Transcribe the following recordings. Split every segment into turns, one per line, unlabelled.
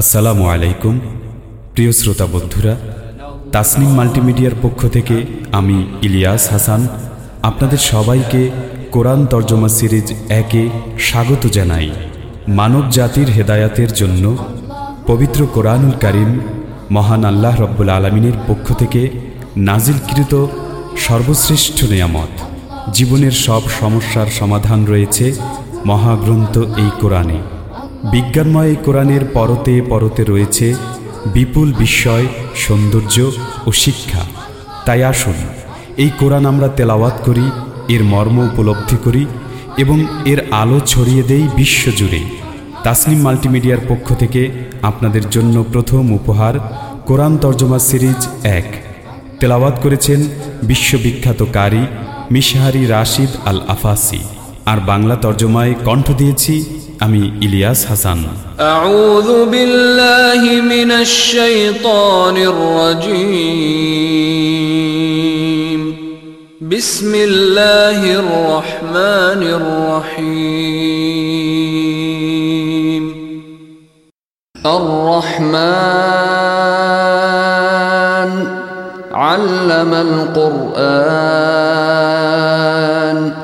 আসসালামু আলাইকুম, প্রিয় শ্রোতা বন্ধুরা, তাসনিম মাল্টিমিডিয়ার পক্ষ থেকে আমি ইলিয়াস হাসান আপনাদের সবাইকে কোরআন তর্জমা সিরিজ একে স্বাগত জানাই। মানব জাতির হেদায়াতের জন্য পবিত্র কোরআনুল কারিম মহান আল্লাহ রব্বুল আলমিনের পক্ষ থেকে নাজিলকৃত সর্বশ্রেষ্ঠ নিয়ামত। জীবনের সব সমস্যার সমাধান রয়েছে মহাগ্রন্থ এই কোরআনে। বিজ্ঞানময় কোরআনের পরতে পরতে রয়েছে বিপুল বিস্ময়, সৌন্দর্য ও শিক্ষা। তাই আসুন, এই কোরআন আমরা তেলাওয়াত করি, এর মর্ম উপলব্ধি করি এবং এর আলো ছড়িয়ে দেই বিশ্বজুড়ে। তাসনিম মাল্টিমিডিয়ার পক্ষ থেকে আপনাদের জন্য প্রথম উপহার কোরআন তর্জমা সিরিজ এক। তেলাওয়াত করেছেন বিশ্ববিখ্যাত কারি মিশহারি রাশিদ আল আফাসি আর বাংলা তর্জমায় কণ্ঠ দিয়েছি আমি ইলিয়াস হাসান।
আউযু বিল্লাহি মিনাশ আল্লামাল কুরআন।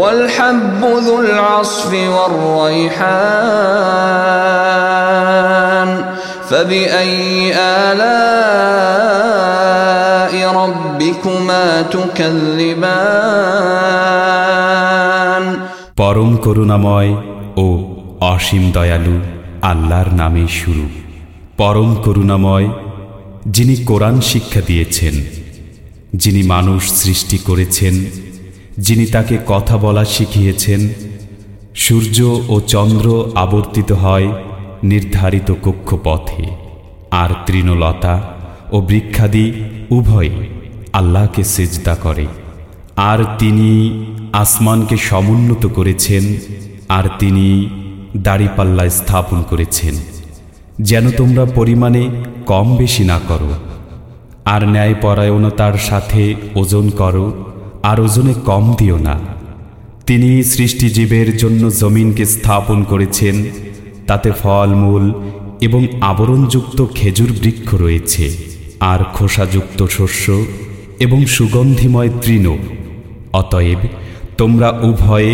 والحب ذو العصف والريحان فبأي آلاء ربكما تكذبان
পরম করুণাময় ও অসীম দয়ালু আল্লাহর নামে শুরু পরম করুণাময় যিনি কোরআন শিক্ষা দিয়েছেন যিনি মানুষ সৃষ্টি করেছেন যিনি তাকে কথা বলা শিখিয়েছেন, সূর্য ও চন্দ্র আবর্তিত হয় নির্ধারিত কক্ষপথে, আর তৃণলতা ও বৃক্ষাদি উভয় আল্লাহকে সেজদা করে। আর তিনি আসমানকে সমুন্নত করেছেন, আর তিনি দাড়িপাল্লা স্থাপন করেছেন। যেন তোমরা পরিমাণে কম বেশি না করো, আর ন্যায়পরায়ণতার সাথে ওজন করো আর ওজনে কম দিও না। তিনি সৃষ্টিজীবের জন্য জমিনকে স্থাপন করেছেন, তাতে ফলমূল এবং আবরণযুক্ত খেজুর বৃক্ষ রয়েছে, আর খোসাযুক্ত শস্য এবং সুগন্ধিময় তৃণ। অতএব তোমরা উভয়ে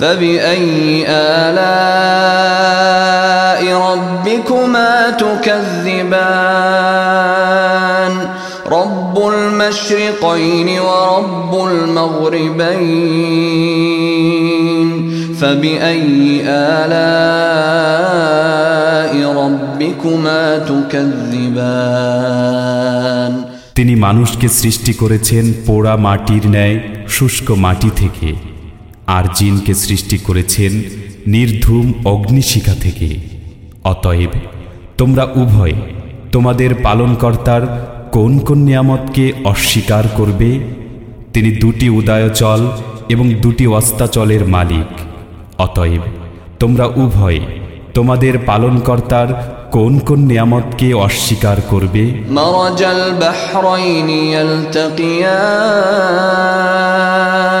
فبأي آلاء ربكما تكذبان رب المشرقين ورب المغربين فبأي آلاء ربكما تكذبان
তিনি মানুষকে সৃষ্টি করেছেন পোড়া মাটির ন্যায় শুষ্ক মাটি থেকে আর জিনকে সৃষ্টি করেছেন নির্ধূম অগ্নিশিখা থেকে। অতএব তোমরা উভয় তোমাদের পালনকর্তার কোন কোন নিয়ামতকে অস্বীকার করবে? তিনি দুটি উদয়চল এবং দুটি অস্তাচলের মালিক। অতএব তোমরা উভয় তোমাদের পালনকর্তার কোন কোন নিয়ামতকে অস্বীকার করবে?
মারাজাল বাহরাইনি ইয়ালতাকিয়ান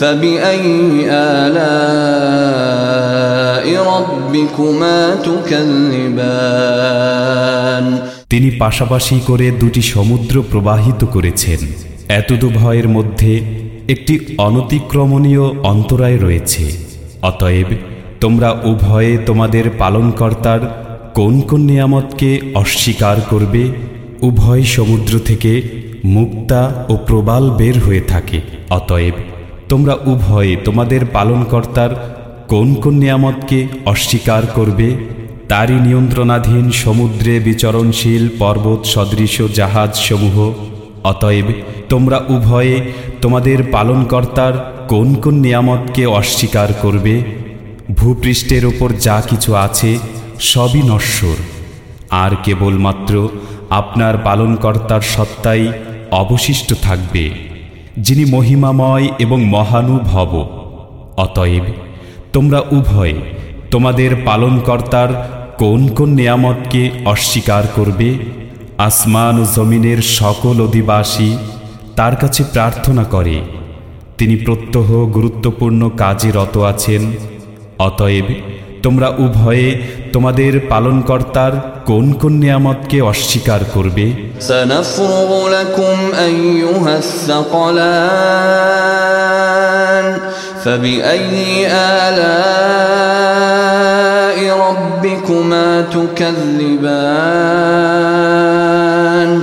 فبأي آلاء ربكما تكذبان
তিনি পাশাপাশি করে দুটি সমুদ্র প্রবাহিত করেছেন এতদু ভয়ের মধ্যে একটি অনতিক্রমণীয় অন্তরায় রয়েছে অতএব তোমরা উভয়ে তোমাদের পালনকর্তার কোন কোন নিয়ামতকে অস্বীকার করবে উভয় সমুদ্র থেকে মুক্তা ও প্রবাল বের হয়ে থাকে অতএব তোমরা উভয়ে তোমাদের পালনকর্তার কোন কোন নিয়ামতকে অস্বীকার করবে, তারই নিয়ন্ত্রণাধীন সমুদ্রে বিচরণশীল পর্বত, সদৃশ জাহাজসমূহ। অতএব তোমরা উভয়ে তোমাদের পালনকর্তার কোন কোন নিয়ামতকে অস্বীকার করবে, ভূপৃষ্ঠের ওপর যা কিছু আছে সবই নশ্বর। আর কেবলমাত্র আপনার পালনকর্তার সত্তাই অবশিষ্ট থাকবে। যিনি মহিমাময় এবং মহানুভব। অতএব তোমরা উভয় তোমাদের পালনকর্তার কোন কোন নিয়ামতকে অস্বীকার করবে? আসমান ও জমিনের সকল অধিবাসী তার কাছে প্রার্থনা করে। তিনি প্রত্যহ গুরুত্বপূর্ণ কাজে রত আছেন। অতএব তোমরা উভয়ে তোমাদের পালনকর্তার কোন কোন নিয়ামতকে অস্বীকার করবে
سنفرغ لكم أيها الثقلان فبأي آلاء ربكما تكذبان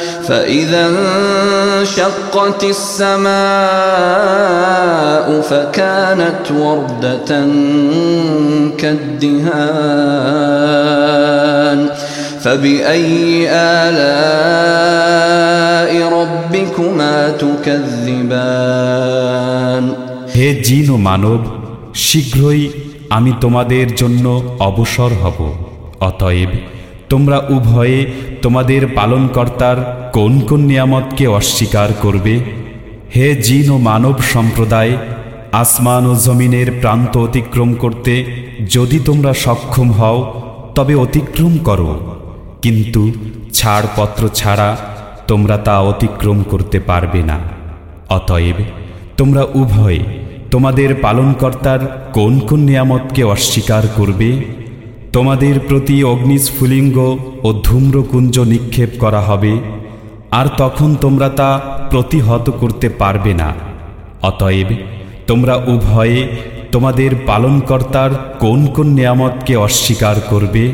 فإذا انشقت السماء فكانت وردة كالدهان فبأي آلاء ربكما تكذبان
হে জিন ও মানব শীঘ্রই আমি তোমাদের জন্য অবসর হব অতএব তোমরা উভয়ে তোমাদের পালনকর্তার কোন কোন নিয়ামতকে অস্বীকার করবে? হে জিন ও মানব সম্প্রদায়, আসমান ও জমিনের প্রান্ত অতিক্রম করতে যদি তোমরা সক্ষম হও, তবে অতিক্রম করো। কিন্তু ছাড়পত্র ছাড়া তোমরা তা অতিক্রম করতে পারবে না। অতএব তোমরা উভয় তোমাদের পালনকর্তার কোন কোন নিয়ামতকে অস্বীকার করবে? তোমাদের প্রতি অগ্নিস্ফুলিঙ্গ ও ধূম্রকুঞ্জ নিক্ষেপ করা হবে। আর তখন তোমরা তা প্রতিহত করতে পারবে না অতএব তোমরা উভয়ে তোমাদের পালনকর্তার কোন কোন নিয়ামতকে অস্বীকার করবে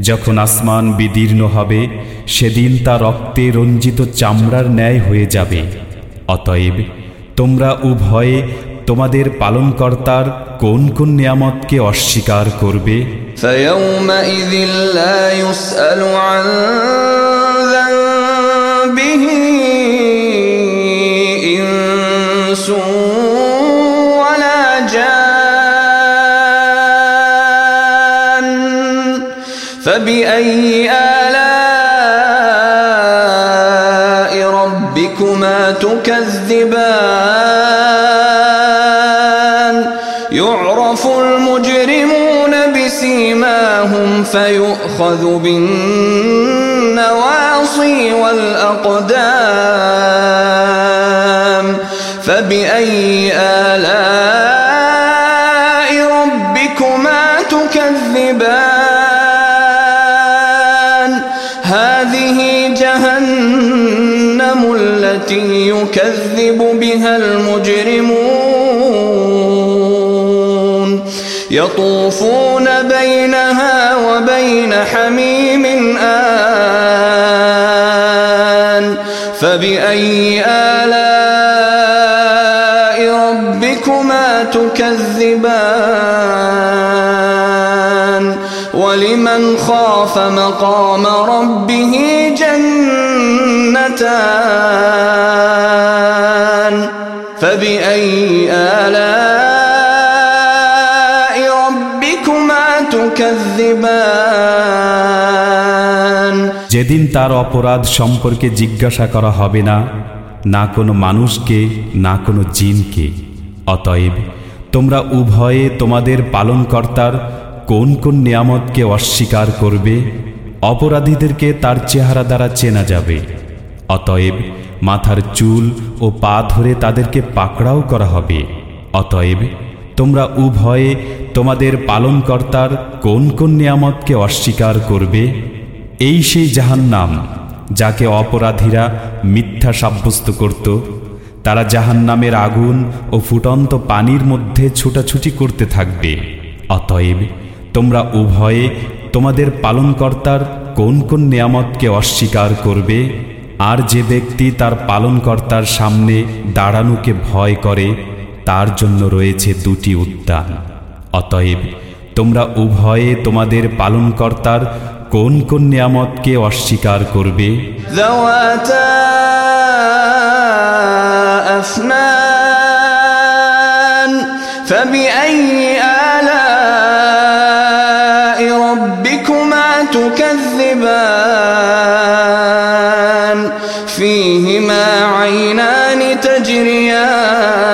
যখন আসমান বিদীর্ণ হবে সেদিন তা রক্তে রঞ্জিত চামড়ার ন্যায় হয়ে যাবে অতএব তোমরা উভয়ে তোমাদের পালনকর্তার কোন কোন নিয়ামতকে অস্বীকার করবে
فيومئذ لا يسأل عن ذنبه إنس ولا جان. فبأي آلاء ربكما تكذبان؟ يعرف المجرمون بسيماهم فيؤخذ بالنواصي والأقدام فبأي آلاء ربكما تكذبان؟ هذه جهنم التي يكذب بها المجرمون فبأي آلاء ربكما تكذبان؟ ولمن خاف مقام ربه
সেদিন তার অপরাধ সম্পর্কে জিজ্ঞাসা করা হবে না না কোনো মানুষকে, না কোনো জিনকে। অতএব, তোমরা উভয়ে তোমাদের পালনকর্তার কোন কোন নিয়ামতকে অস্বীকার করবে, অপরাধীদেরকে তার চেহারা দ্বারা চেনা যাবে। অতএব, মাথার চুল ও পা ধরে তাদেরকে পাকড়াও করা হবে। অতএব, তোমরা উভয়ে তোমাদের পালনকর্তার কোন কোন নিয়ামতকে অস্বীকার করবে এই সেই জাহান্নাম, যাকে অপরাধীরা মিথ্যা সাব্যস্ত করত। তারা জাহান্নামের আগুন ও ফুটন্ত পানির মধ্যে ছুটাছুটি করতে থাকবে। অতএব তোমরা উভয়ে তোমাদের পালনকর্তার কোন কোন নিয়ামতকে অস্বীকার করবে, আর যে ব্যক্তি তার পালনকর্তার সামনে দাঁড়ানোকে ভয় করে, তার জন্য রয়েছে দুটি উদ্যান। অতএব তোমরা উভয়ে তোমাদের পালনকর্তার কোন কোন নিয়ামতকে অস্বীকার করবে
ذواتا أفنان فبأي آلاء ربكما تكذبان فيهما عينان تجريان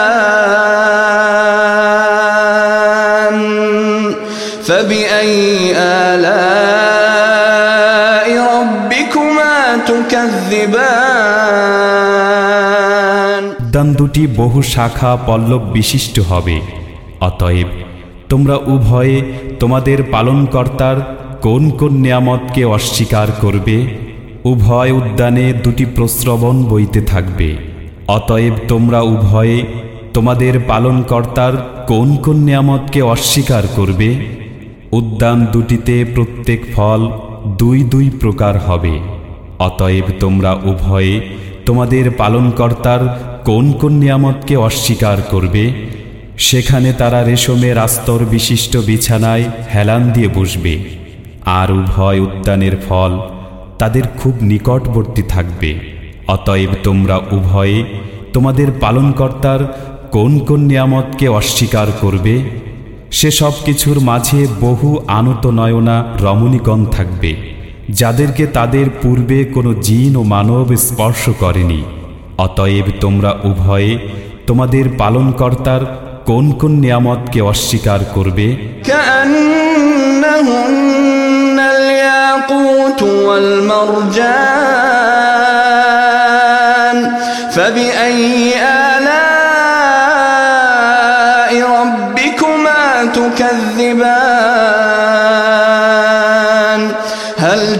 উদান দুটি বহু শাখা পল্লব বিশিষ্ট হবে। অতএব তোমরা উভয়ে তোমাদের পালনকর্তার কোন কোন নিয়ামতকে অস্বীকার করবে, উভয় উদ্যানে দুটি প্রস্রবণ বইতে থাকবে। অতএব তোমরা উভয়ে তোমাদের পালনকর্তার কোন কোন নিয়ামতকে অস্বীকার করবে, উদ্যান দুটিতে প্রত্যেক ফল দুই দুই প্রকার হবে। অতএব তোমরা উভয়ে তোমাদের পালনকর্তার কোন কোন নিয়ামতকে অস্বীকার করবে? সেখানে তারা রেশমের আস্তর বিশিষ্ট বিছানায় হেলান দিয়ে বসবে। আর উভয় উদ্যানের ফল তাদের খুব নিকটবর্তী থাকবে। অতএব তোমরা উভয়ে তোমাদের পালনকর্তার কোন কোন নিয়ামতকে অস্বীকার করবে? সে সব কিছুর মাঝে বহু আনত নয়না রমণীগণ থাকবে। যাদেরকে তাদের পূর্বে কোনো জিন ও মানব স্পর্শ করেনি অতএব তোমরা উভয়ে তোমাদের পালনকর্তার কোন কোন নিয়ামতকে অস্বীকার করবে
كأنهن الياقوت والمرجان فبأي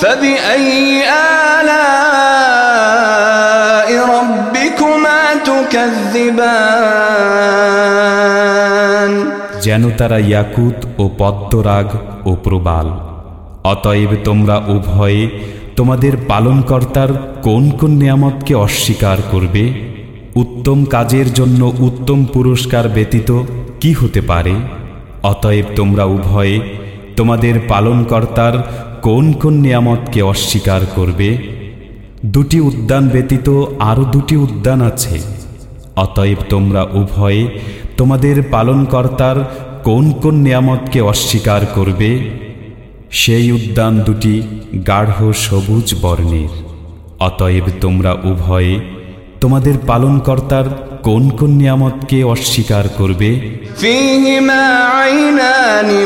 فبأي آلاء ربكما تكذبان
যেন তারা ইয়াকুত ও পদ্মরাগ ও প্রবাল অতএব তোমরা উভয়ে তোমাদের পালনকর্তার কোন কোন নিয়ামতকে অস্বীকার করবে উত্তম কাজের জন্য উত্তম পুরস্কার ব্যতীত কি হতে পারে অতএব তোমরা উভয়ে তোমাদের পালনকর্তার কোন কোন নিয়ামতকে অস্বীকার করবে? দুটি উদ্যান ব্যতীত আরও দুটি উদ্যান আছে। অতএব তোমরা উভয়ে তোমাদের পালনকর্তার কোন কোন নিয়ামতকে অস্বীকার করবে? সেই উদ্যান দুটি গাঢ় সবুজ বর্ণের। অতএব তোমরা উভয়ে তোমাদের পালনকর্তার কোন কোন নিয়ামতকে অস্বীকার করবে?
ফিহিমা আইনানি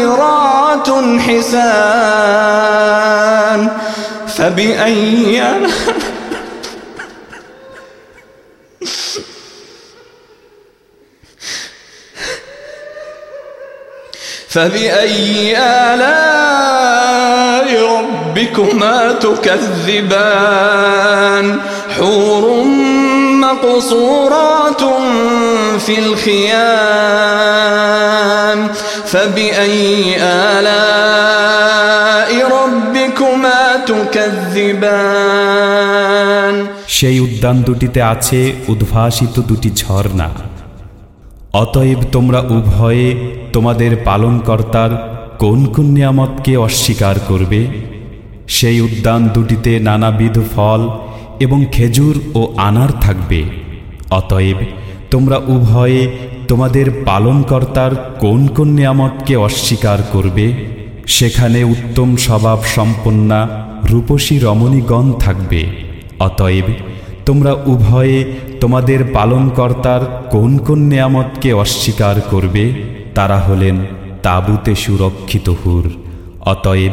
خيرات حسان. فبأي فبأي آلاء ربكما تكذبان؟ حور مقصورات في الخيام فبأي آلاء ربكما تكذبان
সেই উদ্যান দুটিতে আছে উদ্ভাসিত দুটি ঝর্ণা অতএব তোমরা উভয়ে তোমাদের পালনকর্তার কোন কোন নিয়ামতকে অস্বীকার করবে সেই উদ্যান দুটিতে নানাবিধ ফল এবং খেজুর ও আনার থাকবে। অতএব তোমরা উভয়ে তোমাদের পালনকর্তার কোন কোন নিয়ামতকে অস্বীকার করবে? সেখানে উত্তম স্বভাব সম্পন্না রূপসী রমণীগণ থাকবে। অতএব তোমরা উভয়ে তোমাদের পালনকর্তার কোন কোন নিয়ামতকে অস্বীকার করবে? তারা হলেন তাবুতে সুরক্ষিত হুর। অতএব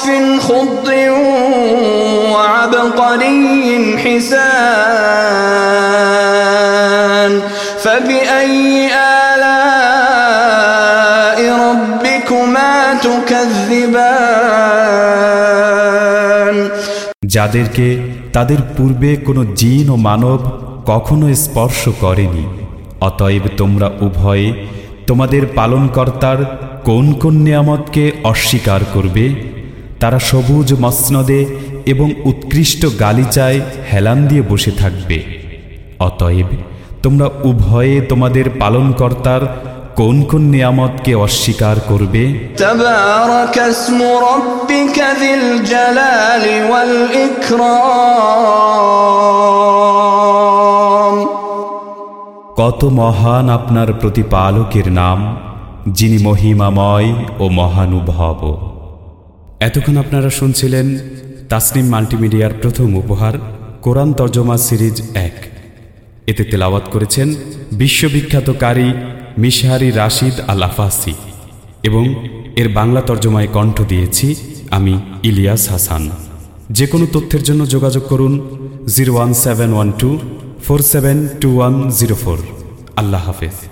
رفرف خضر وعبقري حسان فبأي آلاء ربكما تكذبان
যাদেরকে তাদের পূর্বে কোনো জিন ও মানব কখনো স্পর্শ করেনি অতএব তোমরা উভয়ে তোমাদের পালনকর্তার কোন কোন নিয়ামতকে অস্বীকার করবে তারা সবুজ মসনদে এবং উৎকৃষ্ট গালিচায় হেলান দিয়ে বসে থাকবে। অতএব তোমরা উভয়ে তোমাদের পালনকর্তার কোন কোন নিয়ামতকে অস্বীকার করবে? কত মহান আপনার প্রতিপালকের নাম যিনি মহিমাময় ও মহানুভব। এতক্ষণ আপনারা শুনছিলেন তাসনিম মাল্টিমিডিয়ার প্রথম উপহার, কোরআন তর্জমা সিরিজ এক। এতে তেলাওয়াত করেছেন বিশ্ববিখ্যাত কারি মিশহারি রাশিদ আল আফাসি এবং এর বাংলা তর্জমায় কণ্ঠ দিয়েছি আমি ইলিয়াস হাসান। যে কোনো তথ্যের জন্য যোগাযোগ করুন zero one seven one two four seven two one zero four. আল্লাহ হাফেজ।